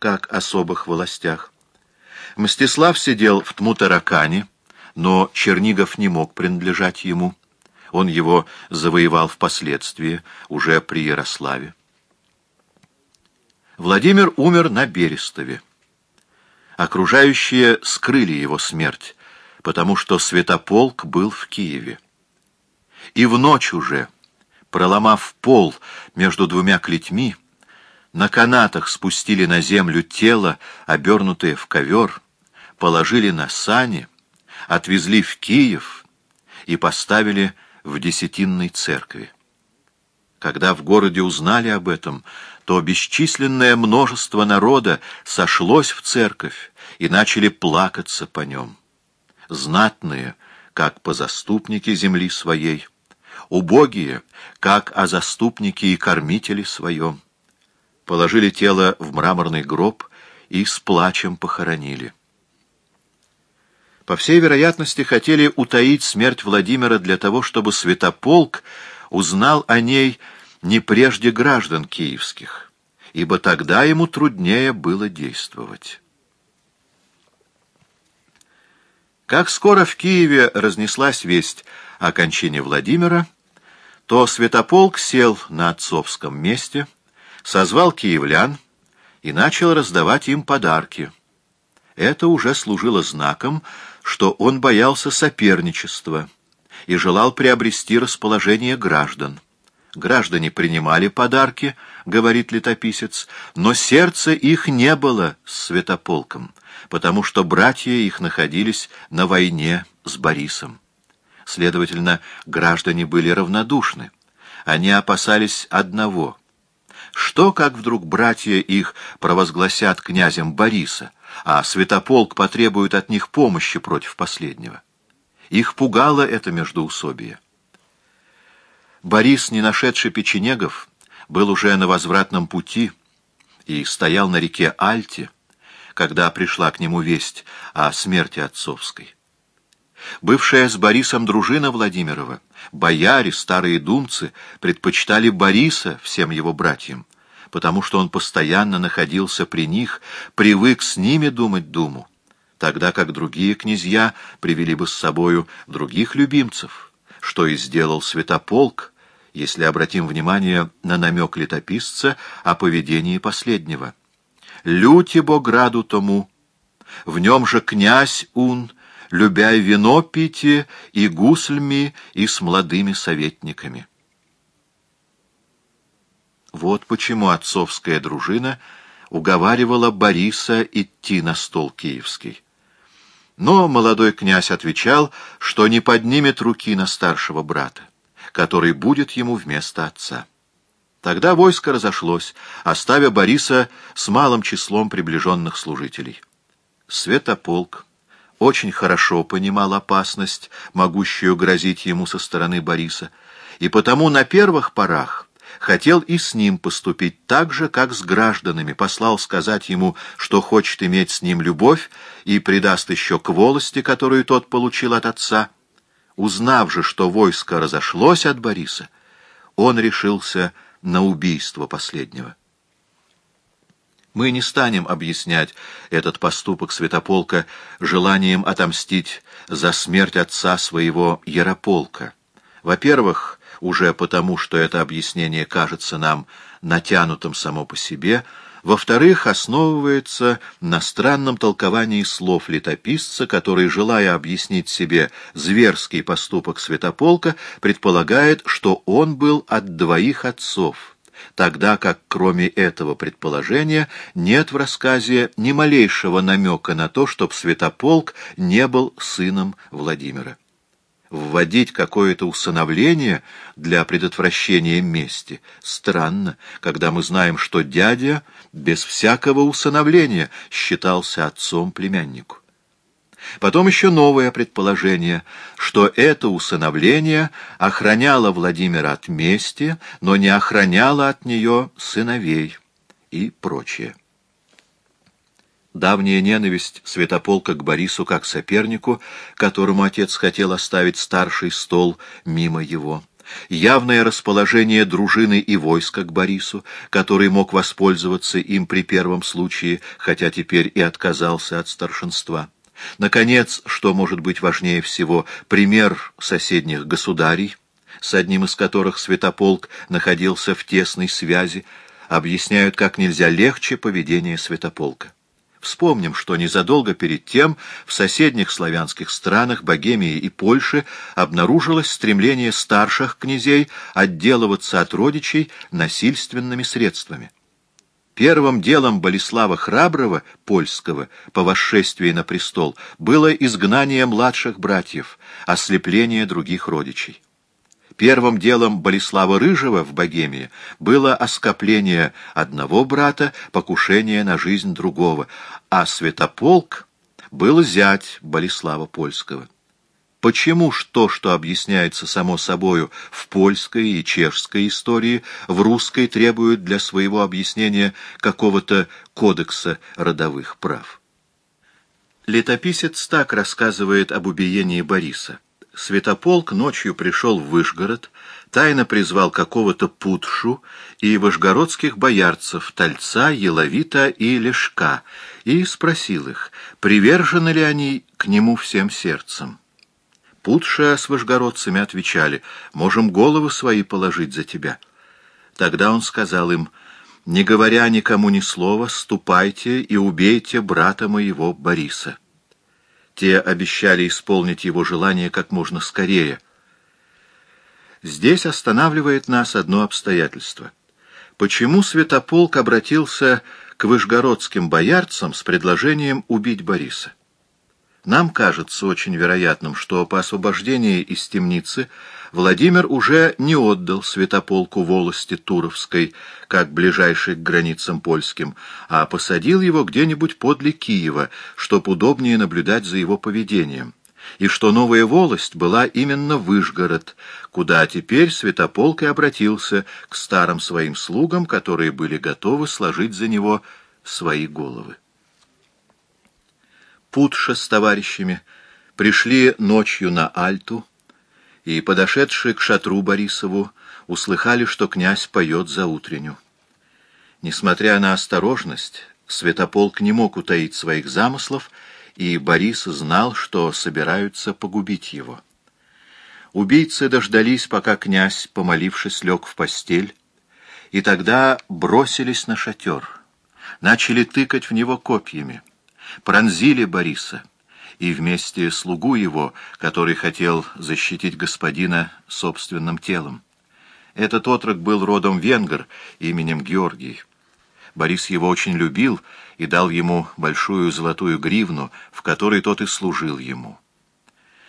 как особых властях. Мстислав сидел в Тмутаракане, но Чернигов не мог принадлежать ему. Он его завоевал впоследствии, уже при Ярославе. Владимир умер на Берестове. Окружающие скрыли его смерть, потому что Святополк был в Киеве. И в ночь уже, проломав пол между двумя клетьми, на канатах спустили на землю тело, обернутое в ковер, положили на сани, отвезли в Киев и поставили в Десятинной церкви. Когда в городе узнали об этом, то бесчисленное множество народа сошлось в церковь и начали плакаться по нем. Знатные, как по заступнике земли своей, убогие, как о заступнике и кормителе своем, положили тело в мраморный гроб и с плачем похоронили. По всей вероятности, хотели утаить смерть Владимира для того, чтобы Святополк узнал о ней не прежде граждан киевских, ибо тогда ему труднее было действовать. Как скоро в Киеве разнеслась весть о кончине Владимира, то Святополк сел на отцовском месте, созвал киевлян и начал раздавать им подарки. Это уже служило знаком, что он боялся соперничества и желал приобрести расположение граждан. Граждане принимали подарки, говорит летописец, но сердце их не было с святополком, потому что братья их находились на войне с Борисом. Следовательно, граждане были равнодушны. Они опасались одного. Что, как вдруг братья их провозгласят князем Бориса, а святополк потребует от них помощи против последнего. Их пугало это междоусобие. Борис, не нашедший печенегов, был уже на возвратном пути и стоял на реке Альте, когда пришла к нему весть о смерти отцовской. Бывшая с Борисом дружина Владимирова, бояре, старые думцы, предпочитали Бориса всем его братьям, потому что он постоянно находился при них, привык с ними думать думу, тогда как другие князья привели бы с собою других любимцев, что и сделал Святополк, если обратим внимание на намек летописца о поведении последнего. «Люти Бограду тому, в нем же князь Ун, любя вино пите и гуслями, и с молодыми советниками». Вот почему отцовская дружина уговаривала Бориса идти на стол киевский. Но молодой князь отвечал, что не поднимет руки на старшего брата, который будет ему вместо отца. Тогда войско разошлось, оставя Бориса с малым числом приближенных служителей. Святополк очень хорошо понимал опасность, могущую грозить ему со стороны Бориса, и потому на первых порах хотел и с ним поступить так же, как с гражданами, послал сказать ему, что хочет иметь с ним любовь, и придаст еще к волости, которую тот получил от отца. Узнав же, что войско разошлось от Бориса, он решился на убийство последнего. Мы не станем объяснять этот поступок Святополка желанием отомстить за смерть отца своего Ярополка. Во-первых, уже потому, что это объяснение кажется нам натянутым само по себе, во-вторых, основывается на странном толковании слов летописца, который, желая объяснить себе зверский поступок Святополка, предполагает, что он был от двоих отцов, тогда как кроме этого предположения нет в рассказе ни малейшего намека на то, чтоб Святополк не был сыном Владимира вводить какое-то усыновление для предотвращения мести. Странно, когда мы знаем, что дядя без всякого усыновления считался отцом племяннику. Потом еще новое предположение, что это усыновление охраняло Владимира от мести, но не охраняло от нее сыновей и прочее. Давняя ненависть Святополка к Борису как сопернику, которому отец хотел оставить старший стол мимо его, явное расположение дружины и войска к Борису, который мог воспользоваться им при первом случае, хотя теперь и отказался от старшинства. Наконец, что может быть важнее всего, пример соседних государей, с одним из которых Святополк находился в тесной связи, объясняют как нельзя легче поведение Святополка. Вспомним, что незадолго перед тем в соседних славянских странах, Богемии и Польше, обнаружилось стремление старших князей отделываться от родичей насильственными средствами. Первым делом Болеслава Храброго, польского, по восшествии на престол, было изгнание младших братьев, ослепление других родичей. Первым делом Болеслава Рыжего в Богемии было оскопление одного брата, покушение на жизнь другого, а Святополк был зять Болеслава Польского. Почему ж то, что объясняется само собою в польской и чешской истории, в русской требует для своего объяснения какого-то кодекса родовых прав? Летописец так рассказывает об убиении Бориса. Святополк ночью пришел в Вышгород, тайно призвал какого-то путшу и вышгородских боярцев Тальца, Еловита и Лешка, и спросил их, привержены ли они к нему всем сердцем. Путша с вышгородцами отвечали, «Можем головы свои положить за тебя». Тогда он сказал им, «Не говоря никому ни слова, ступайте и убейте брата моего Бориса». Те обещали исполнить его желание как можно скорее. Здесь останавливает нас одно обстоятельство. Почему Святополк обратился к вышгородским боярцам с предложением убить Бориса? Нам кажется очень вероятным, что по освобождении из темницы Владимир уже не отдал святополку волости Туровской, как ближайшей к границам польским, а посадил его где-нибудь подле Киева, чтоб удобнее наблюдать за его поведением, и что новая волость была именно Выжгород, куда теперь святополк и обратился к старым своим слугам, которые были готовы сложить за него свои головы. Путша с товарищами пришли ночью на Альту и, подошедшие к шатру Борисову, услыхали, что князь поет за утренню. Несмотря на осторожность, Святополк не мог утаить своих замыслов, и Борис знал, что собираются погубить его. Убийцы дождались, пока князь, помолившись, лег в постель, и тогда бросились на шатер, начали тыкать в него копьями пронзили Бориса, и вместе слугу его, который хотел защитить господина собственным телом. Этот отрок был родом венгр именем Георгий. Борис его очень любил и дал ему большую золотую гривну, в которой тот и служил ему.